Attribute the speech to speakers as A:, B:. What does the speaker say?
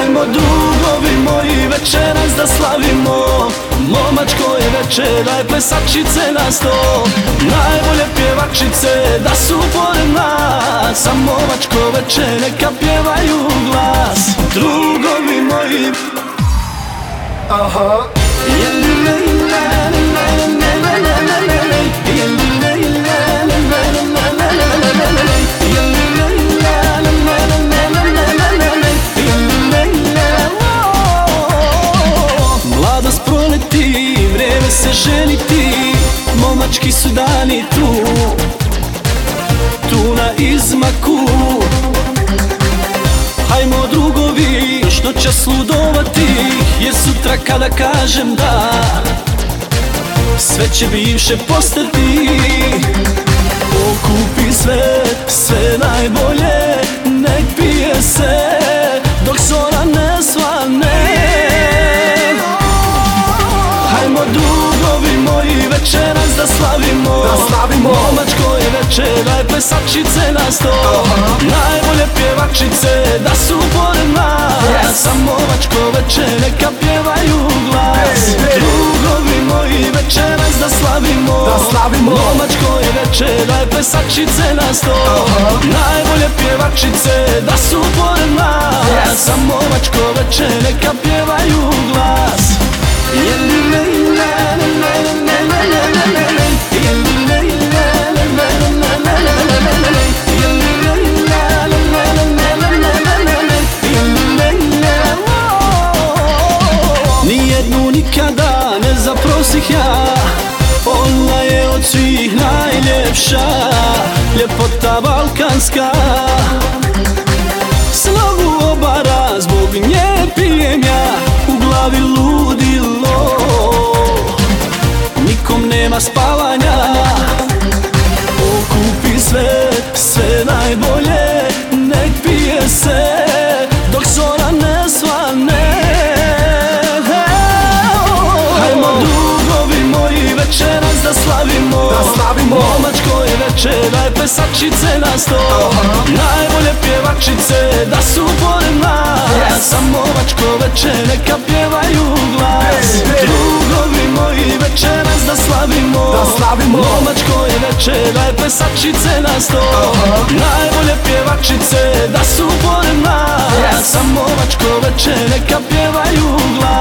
A: Hajmo drugovi moji večeras da slavimo. Momačko je večera i plesačice na sto. Najbolje pjevačice da su pored nas A momačko večer neka pjevaju glas. Drugovi moji.
B: Aha.
A: Mladost se ženiti Momački su dani tu Tu na izmaku. Hajmo drugovi, što će sludovati Jer sutra kada kažem da Sve će bivše postati. Okupi sve, da slavimo.
B: Da slavimo.
A: Momačko je večera i plesačice na sto Najbolje pjevačice da su pored nas.
B: Yes.
A: Momačko večer neka pjevaju glas.
B: Hey.
A: Drugovi moji večeras da slavimo.
B: Da slavimo.
A: Momačko je večera i plesačice na sto Najbolje pjevačice da su pored nas.
B: Yes.
A: Momačko večer neka pjevaju glas. Nijednu zaprosih ja. Ona je od svih najljepša Ljepota balkanska. Slovu obara zbog nje pijem ja U glavi ludilo. Nikom nema spavanja slavimo
B: Da slavimo.
A: Momačko je večera i plesačice na sto Najbolje pjevačice da su pored nas
B: Yes.
A: A momačko večer neka pjevaju glas
B: Hey, hey.
A: Drugovi moji večeras da slavimo
B: Da slavimo.
A: Momačko je večera i plesačice na sto Najbolje pjevačice da su pored nas
B: Yes.
A: A momačko večer neka pjevaju glas